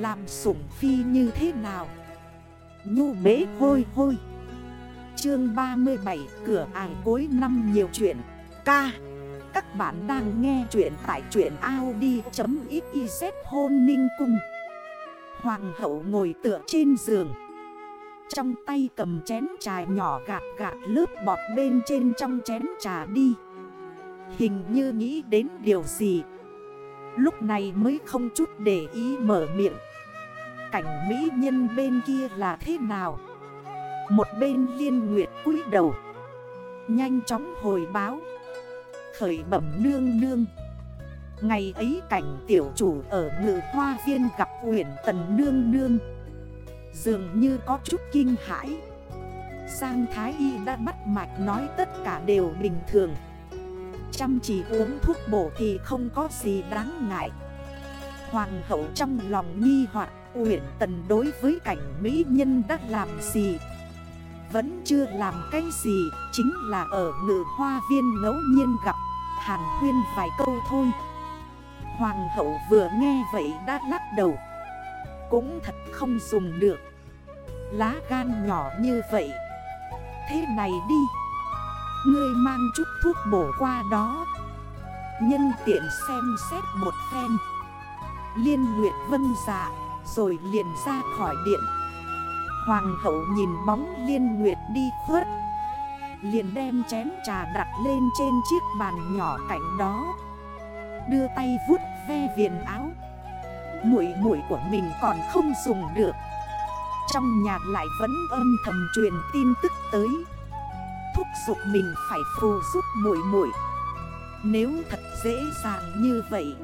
Làm sủng phi như thế nào? Nhu bế hôi hôi. Chương 37 cửa ải cuối năm nhiều chuyện. Ca, Các bạn đang nghe chuyện tại chuyện Audi.xyz hôn ninh cung. Hoàng hậu ngồi tựa trên giường. Trong tay cầm chén trà nhỏ gạt gạt lớp bọt bên trên trong chén trà đi. Hình như nghĩ đến điều gì. Lúc này mới không chút để ý mở miệng. Cảnh mỹ nhân bên kia là thế nào? Một bên liên nguyệt cúi đầu, Nhanh chóng hồi báo. Khởi bẩm nương nương, Ngày ấy cảnh tiểu chủ ở ngự hoa viên gặp Uyển Tần Nương Nương. Dường như có chút kinh hãi. Sang Thái Y đã bắt mạch nói tất cả đều bình thường. Chăm chỉ uống thuốc bổ thì không có gì đáng ngại. Hoàng hậu trong lòng nghi hoặc Uyển Tần đối với cảnh mỹ nhân đã làm gì? Vẫn chưa làm cái gì, Chính là ở ngự hoa viên ngẫu nhiên gặp Hàn huyên vài câu thôi. Hoàng hậu vừa nghe vậy đã lắc đầu. Cũng thật không dùng được. Lá gan nhỏ như vậy. Thế này đi. Ngươi mang chút thuốc bổ qua đó. Nhân tiện xem xét một phen. Liên Nguyệt vân dạ. Rồi liền ra khỏi điện. Hoàng hậu nhìn bóng Liên Nguyệt đi khuất, Liền đem chén trà đặt lên trên chiếc bàn nhỏ cạnh đó. Đưa tay vuốt ve viền áo. Mũi mũi của mình còn không dùng được. Trong nhà lại vẫn âm thầm truyền tin tức tới. Thúc giục mình phải phù giúp mũi mũi Nếu thật dễ dàng như vậy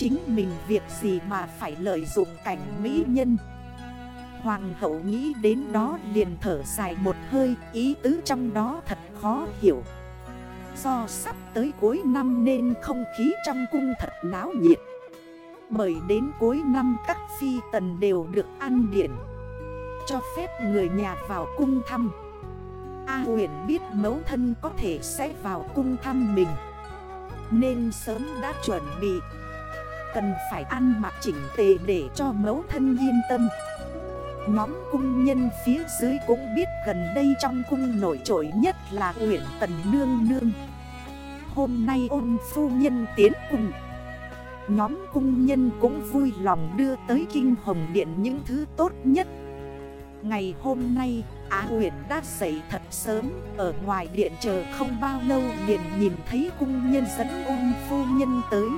Chính mình việc gì mà phải lợi dụng cảnh mỹ nhân. Hoàng hậu nghĩ đến đó liền thở dài một hơi, Ý tứ trong đó thật khó hiểu. Do sắp tới cuối năm nên không khí trong cung thật náo nhiệt. Bởi đến cuối năm các phi tần đều được ăn điển Cho phép người nhà vào cung thăm. A huyền biết mấu thân có thể sẽ vào cung thăm mình, Nên sớm đã chuẩn bị. Cần phải ăn mặc chỉnh tề để cho mấu thân yên tâm. Nhóm cung nhân phía dưới cũng biết gần đây trong cung nổi trội nhất là huyện Tần Nương Nương. Hôm nay ôn phu nhân tiến cùng. Nhóm cung nhân cũng vui lòng đưa tới kinh hồng điện những thứ tốt nhất. Ngày hôm nay, Á huyền đã dậy thật sớm, Ở ngoài điện chờ không bao lâu liền nhìn thấy cung nhân dẫn ôn phu nhân tới.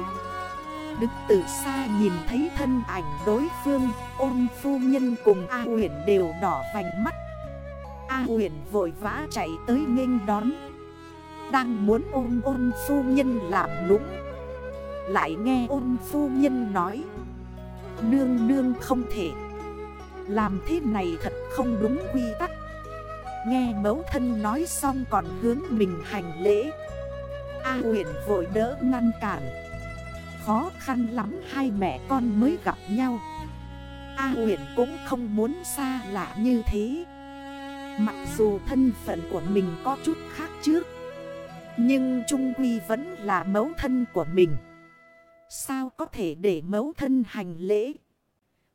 Đứng từ xa nhìn thấy thân ảnh đối phương Ôn phu nhân cùng A huyền đều đỏ vành mắt. A huyền vội vã chạy tới nghênh đón. Đang muốn ôm ôn phu nhân làm lũng Lại nghe ôn phu nhân nói, Nương nương không thể. Làm thế này thật không đúng quy tắc. Nghe mẫu thân nói xong còn hướng mình hành lễ. A huyền vội đỡ ngăn cản. Khó khăn lắm, hai mẹ con mới gặp nhau. A huyền cũng không muốn xa lạ như thế. Mặc dù thân phận của mình có chút khác trước, Nhưng Trung Quy vẫn là mẫu thân của mình. Sao có thể để mẫu thân hành lễ?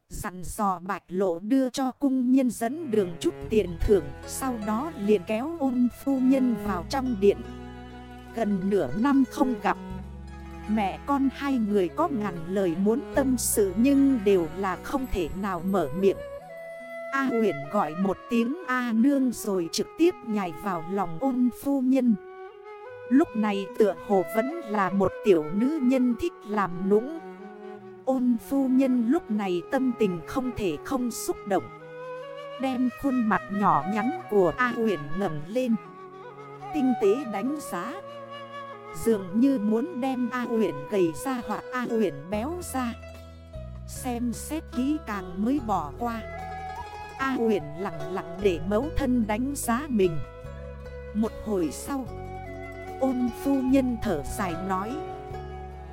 Dặn dò bạch lộ đưa cho cung nhân dẫn đường chút tiền thưởng, Sau đó liền kéo ôn phu nhân vào trong điện. Gần nửa năm không gặp. Mẹ con hai người có ngàn lời muốn tâm sự nhưng đều là không thể nào mở miệng. A huyền gọi một tiếng A nương rồi trực tiếp nhảy vào lòng ôn phu nhân. Lúc này tựa hồ vẫn là một tiểu nữ nhân thích làm nũng. Ôn phu nhân lúc này tâm tình không thể không xúc động. Đem khuôn mặt nhỏ nhắn của A huyền ngầm lên. Tinh tế đánh giá Dường như muốn đem A huyền gầy ra hoặc A huyền béo ra. Xem xét kỹ càng mới bỏ qua. A huyền lặng lặng để mẫu thân đánh giá mình. Một hồi sau, Ôn phu nhân thở dài nói,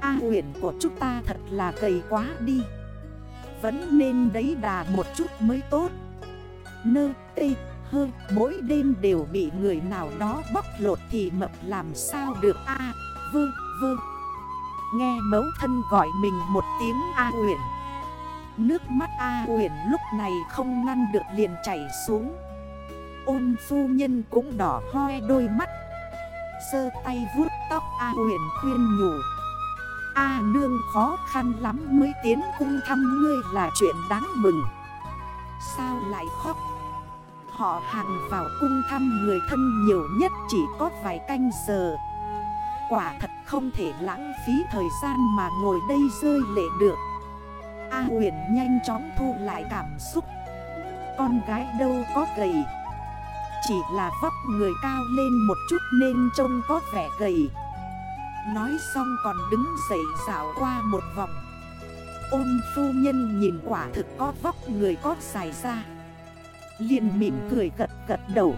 A huyền của chúng ta thật là gầy quá đi. Vẫn nên đấy đà một chút mới tốt. Nơ tê hơ Mỗi đêm đều bị người nào đó bóc lột thì mập làm sao được A? À, vơ vơ Nghe mấu thân gọi mình một tiếng A uyển. Nước mắt A uyển lúc này không ngăn được liền chảy xuống. Ôn phu nhân cũng đỏ hoe đôi mắt. Sơ tay vuốt tóc A uyển khuyên nhủ. A nương khó khăn lắm mới tiến cung thăm ngươi là chuyện đáng mừng. Sao lại khóc? Họ hàng vào cung thăm người thân nhiều nhất chỉ có vài canh giờ. Quả thật không thể lãng phí thời gian mà ngồi đây rơi lệ được. A huyền nhanh chóng thu lại cảm xúc. Con gái đâu có gầy? Chỉ là vóc người cao lên một chút nên trông có vẻ gầy. Nói xong còn đứng dậy dạo qua một vòng. Ôn phu nhân nhìn quả thực có vóc người có dài ra liền mỉm cười gật gật đầu.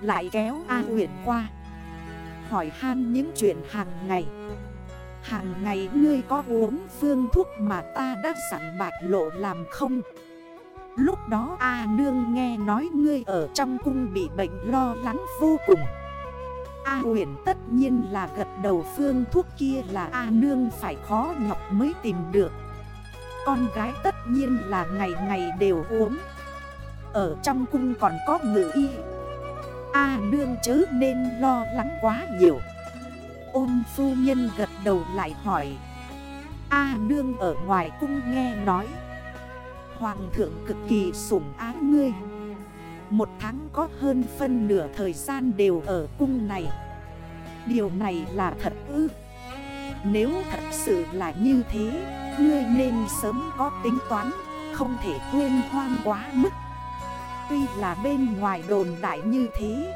Lại kéo A huyền qua. Hỏi han những chuyện hàng ngày. Hàng ngày ngươi có uống phương thuốc mà ta đã sẵn bạch lộ làm không? Lúc đó A Nương nghe nói ngươi ở trong cung bị bệnh lo lắng vô cùng. A huyền tất nhiên là gật đầu phương thuốc kia là A Nương phải khó nhọc mới tìm được. Con gái tất nhiên là ngày ngày đều uống. Ở trong cung còn có ngự y. A Nương chớ nên lo lắng quá nhiều. Ôn phu nhân gật đầu lại hỏi. A nương ở ngoài cung nghe nói. Hoàng thượng cực kỳ sủng ái ngươi. Một tháng có hơn phân nửa thời gian đều ở cung này. Điều này là thật ư? Nếu thật sự là như thế, Ngươi nên sớm có tính toán, Không thể quên hoang quá mức. Tuy là bên ngoài đồn đại như thế.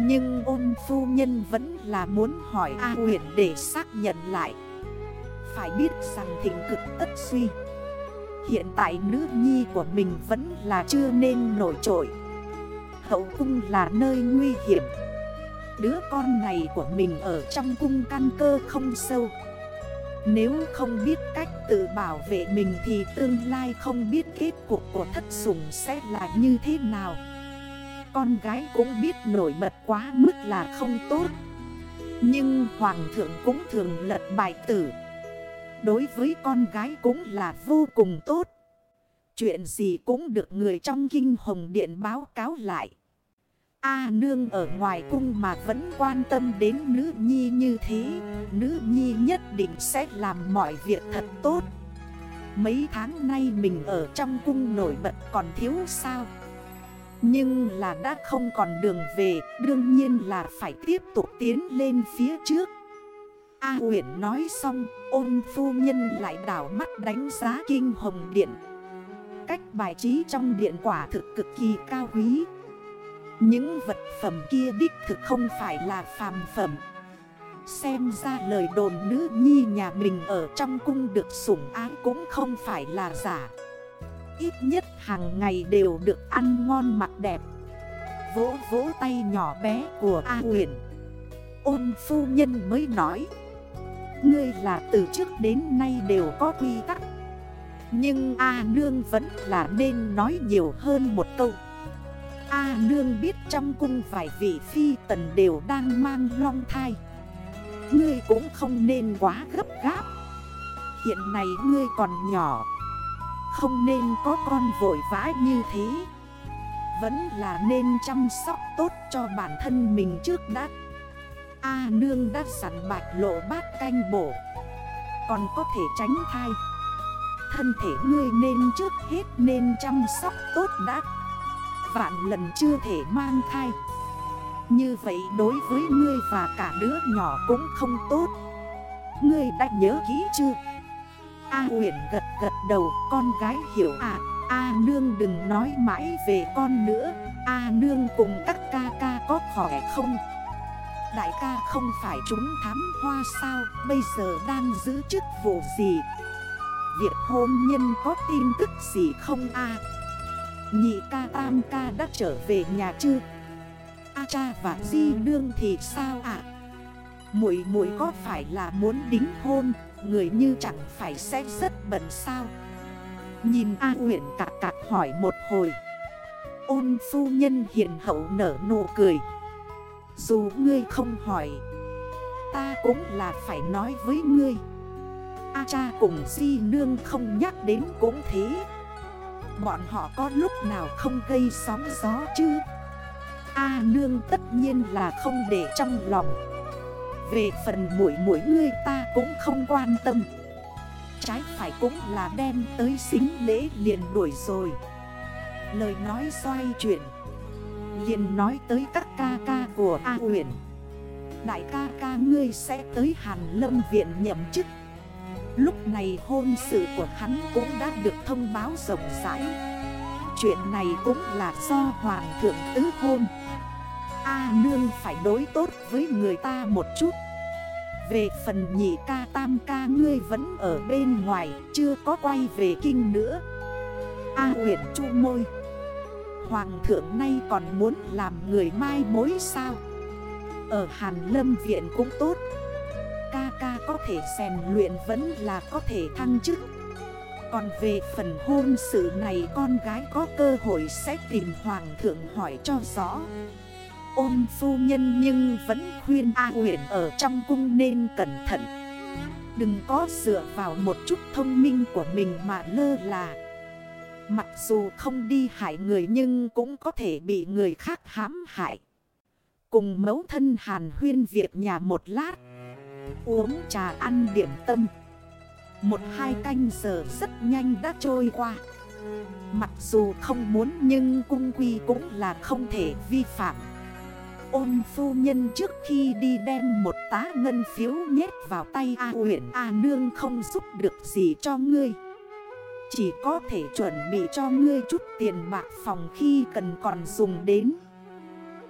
Nhưng ôn phu nhân vẫn là muốn hỏi A huyền để xác nhận lại. Phải biết rằng thịnh cực tất suy. Hiện tại nữ nhi của mình vẫn là chưa nên nổi trội. Hậu cung là nơi nguy hiểm. Đứa con này của mình ở trong cung căn cơ không sâu. Nếu không biết cách tự bảo vệ mình thì tương lai không biết kết cục của thất sủng sẽ là như thế nào. Con gái cũng biết nổi bật quá mức là không tốt. Nhưng hoàng thượng cũng thường lật bài tử. Đối với con gái cũng là vô cùng tốt. Chuyện gì cũng được người trong kinh hồng điện báo cáo lại. A nương ở ngoài cung mà vẫn quan tâm đến nữ nhi như thế, Nữ nhi nhất định sẽ làm mọi việc thật tốt. Mấy tháng nay mình ở trong cung nổi bật còn thiếu sao? Nhưng là đã không còn đường về, Đương nhiên là phải tiếp tục tiến lên phía trước. A huyện nói xong, Ôn phu nhân lại đảo mắt đánh giá kinh hồng điện. Cách bài trí trong điện quả thực cực kỳ cao quý. Những vật phẩm kia đích thực không phải là phàm phẩm. Xem ra lời đồn nữ nhi nhà mình ở trong cung được sủng ái cũng không phải là giả. Ít nhất hàng ngày đều được ăn ngon mặc đẹp. Vỗ vỗ tay nhỏ bé của A huyền Ôn phu nhân mới nói, Ngươi là từ trước đến nay đều có quy tắc. Nhưng A nương vẫn là nên nói nhiều hơn một câu. A nương biết trong cung vài vị phi tần đều đang mang long thai. Ngươi cũng không nên quá gấp gáp. Hiện nay ngươi còn nhỏ. Không nên có con vội vã như thế. Vẫn là nên chăm sóc tốt cho bản thân mình trước đã. A nương đã sẵn bạch lộ bát canh bổ. Còn có thể tránh thai. Thân thể ngươi nên trước hết nên chăm sóc tốt đã. Vạn lần chưa thể mang thai. Như vậy đối với ngươi và cả đứa nhỏ cũng không tốt. Ngươi đã nhớ kỹ chưa? A huyền gật gật đầu, con gái hiểu à A nương đừng nói mãi về con nữa. A nương cùng các ca ca có khỏe không? Đại ca không phải chúng thám hoa sao? Bây giờ đang giữ chức vụ gì? Việc hôn nhân có tin tức gì không a? Nhị ca tam ca đã trở về nhà chưa A cha và di nương thì sao ạ? À? Muội muội có phải là muốn đính hôn? Người như chẳng phải sẽ rất bận sao? Nhìn A huyện cạc cạc hỏi một hồi. Ôn phu nhân hiền hậu nở nụ cười. Dù ngươi không hỏi, Ta cũng là phải nói với ngươi. A cha cùng di nương không nhắc đến cũng thế. Bọn họ có lúc nào không gây sóng gió chứ? A nương tất nhiên là không để trong lòng. Về phần mũi mũi ngươi ta cũng không quan tâm. Trái phải cũng là đem tới xính lễ liền đuổi rồi. Lời nói xoay chuyển. Liền nói tới các ca ca của A huyền Đại ca ca ngươi sẽ tới Hàn Lâm Viện nhậm chức. Lúc này hôn sự của hắn cũng đã được thông báo rộng rãi. Chuyện này cũng là do Hoàng thượng tứ hôn. A nương phải đối tốt với người ta một chút. Về phần nhị ca tam ca ngươi vẫn ở bên ngoài, Chưa có quay về kinh nữa. A huyện chu môi. Hoàng thượng nay còn muốn làm người mai mối sao? Ở Hàn Lâm Viện cũng tốt. Ca ca có thể rèn luyện vẫn là có thể thăng chức Còn về phần hôn sự này, con gái có cơ hội sẽ tìm Hoàng thượng hỏi cho rõ Ôn phu nhân nhưng vẫn khuyên A huyện ở trong cung nên cẩn thận Đừng có dựa vào một chút thông minh của mình mà lơ là Mặc dù không đi hại người nhưng cũng có thể bị người khác hãm hại. Cùng mấu thân hàn huyên việc nhà một lát. Uống trà ăn điểm tâm. Một hai canh giờ rất nhanh đã trôi qua. Mặc dù không muốn nhưng cung quy cũng là không thể vi phạm. Ôn phu nhân trước khi đi đem một tá ngân phiếu nhét vào tay A huyện A nương không giúp được gì cho ngươi. Chỉ có thể chuẩn bị cho ngươi chút tiền bạc phòng khi cần còn dùng đến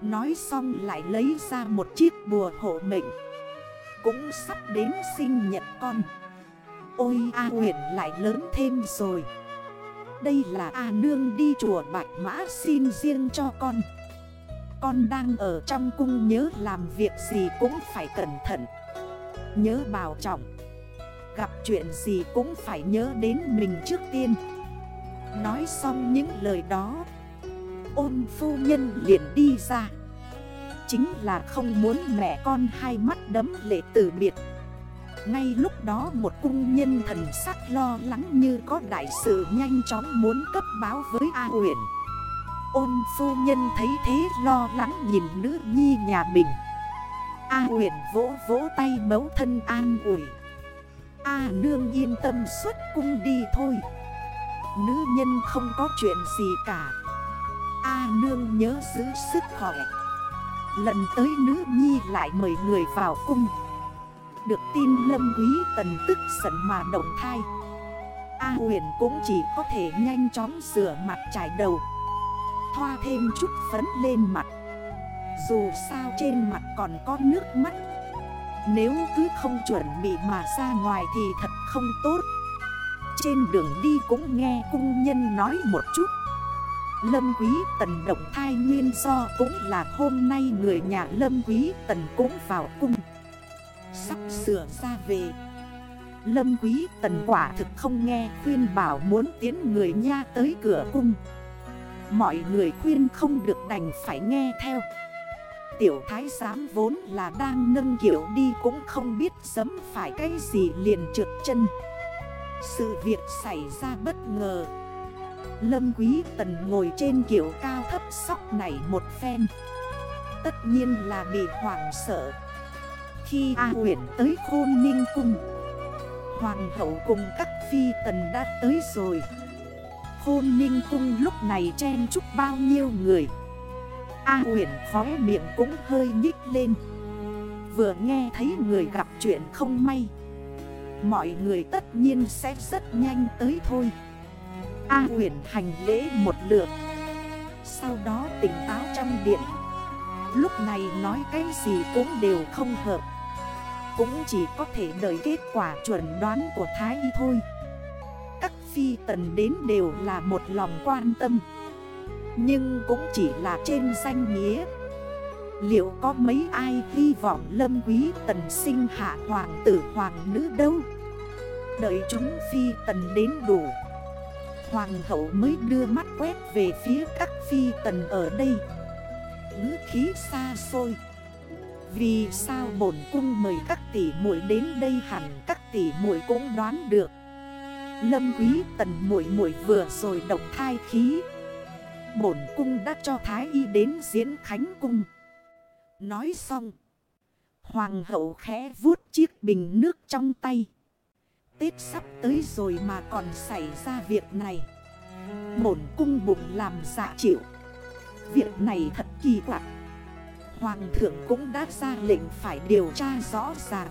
Nói xong lại lấy ra một chiếc bùa hộ mệnh cũng sắp đến sinh nhật con. Ôi, A huyền lại lớn thêm rồi. Đây là A nương đi chùa Bạch Mã xin riêng cho con. Con đang ở trong cung nhớ làm việc gì cũng phải cẩn thận. Nhớ bảo trọng. Gặp chuyện gì cũng phải nhớ đến mình trước tiên. Nói xong những lời đó, Ôn phu nhân liền đi ra. Chính là không muốn mẹ con hai mắt đấm lệ từ biệt. Ngay lúc đó một cung nhân thần sắc lo lắng như có đại sự nhanh chóng muốn cấp báo với A huyền Ôn phu nhân thấy thế lo lắng nhìn nữ nhi nhà mình. A huyền vỗ vỗ tay mấu thân an ủi. A nương yên tâm xuất cung đi thôi. Nữ nhân không có chuyện gì cả. A nương nhớ giữ sức khỏe. Lần tới nữ nhi lại mời người vào cung. Được tin lâm quý tần tức giận mà động thai. A huyền cũng chỉ có thể nhanh chóng rửa mặt trải đầu. Thoa thêm chút phấn lên mặt. Dù sao trên mặt còn có nước mắt. Nếu cứ không chuẩn bị mà ra ngoài thì thật không tốt. Trên đường đi cũng nghe cung nhân nói một chút. Lâm Quý Tần động thai nguyên do cũng là hôm nay người nhà Lâm Quý Tần cũng vào cung. Sắp sửa ra về. Lâm Quý Tần quả thực không nghe khuyên bảo muốn tiến người nha tới cửa cung. Mọi người khuyên không được đành phải nghe theo. Tiểu thái giám vốn là đang nâng kiểu đi cũng không biết giấm phải cái gì liền trượt chân. Sự việc xảy ra bất ngờ. Lâm quý tần ngồi trên kiểu cao thấp sóc này một phen. Tất nhiên là bị hoảng sợ. Khi A Nguyễn tới khôn ninh cung, Hoàng hậu cùng các phi tần đã tới rồi. Khôn ninh cung lúc này chen chúc bao nhiêu người. A huyền khóe miệng cũng hơi nhích lên. Vừa nghe thấy người gặp chuyện không may, Mọi người tất nhiên sẽ rất nhanh tới thôi. A huyền hành lễ một lượt. Sau đó tỉnh táo trong điện. Lúc này nói cái gì cũng đều không hợp. Cũng chỉ có thể đợi kết quả chuẩn đoán của Thái Y thôi. Các phi tần đến đều là một lòng quan tâm. Nhưng cũng chỉ là trên danh nghĩa. Liệu có mấy ai hy vọng lâm quý tần sinh hạ hoàng tử, hoàng nữ đâu? Đợi chúng phi tần đến đủ. Hoàng hậu mới đưa mắt quét về phía các phi tần ở đây. Ngữ khí xa xôi. Vì sao bổn cung mời các tỷ muội đến đây hẳn, các tỷ muội cũng đoán được. Lâm quý tần muội muội vừa rồi động thai khí. Bổn cung đã cho Thái Y đến diễn khánh cung. Nói xong, Hoàng hậu khẽ vuốt chiếc bình nước trong tay. Tết sắp tới rồi mà còn xảy ra việc này. Bổn cung bụng làm dạ chịu. Việc này thật kỳ quặc. Hoàng thượng cũng đã ra lệnh phải điều tra rõ ràng.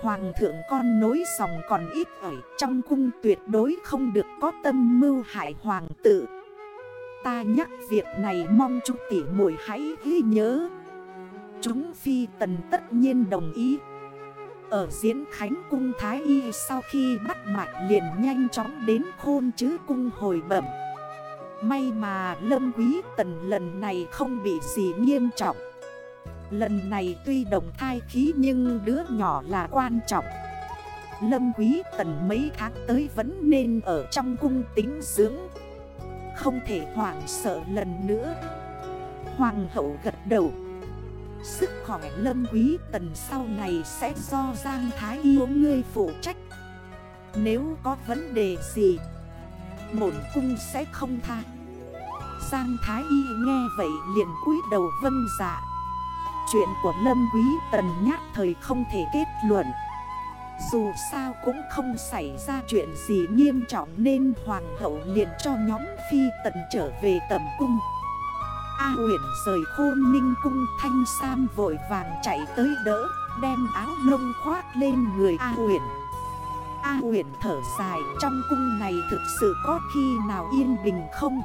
Hoàng thượng con nối dòng còn ít ỏi, Trong cung tuyệt đối không được có tâm mưu hại hoàng tử. Ta nhắc việc này mong chú tỷ muội hãy ghi nhớ. Chúng phi tần tất nhiên đồng ý. Ở diễn khánh cung Thái Y sau khi bắt mạch liền nhanh chóng đến khôn chứ cung hồi bẩm. May mà lâm quý tần lần này không bị gì nghiêm trọng. Lần này tuy đồng thai khí nhưng đứa nhỏ là quan trọng. Lâm quý tần mấy tháng tới vẫn nên ở trong cung tính dưỡng. Không thể hoảng sợ lần nữa. Hoàng hậu gật đầu. Sức khỏe lâm quý tần sau này sẽ do Giang Thái yêu ngươi phụ trách. Nếu có vấn đề gì, Bổn cung sẽ không tha. Giang Thái Y nghe vậy liền cúi đầu vân dạ. Chuyện của Lâm Quý Tần nhát thời không thể kết luận. Dù sao cũng không xảy ra chuyện gì nghiêm trọng Nên Hoàng hậu liền cho nhóm phi tần trở về tầm cung. A Huyền rời khôn ninh cung, thanh sam vội vàng chạy tới đỡ, Đem áo lông khoác lên người A Huyền A Huyền thở dài, trong cung này thực sự có khi nào yên bình không?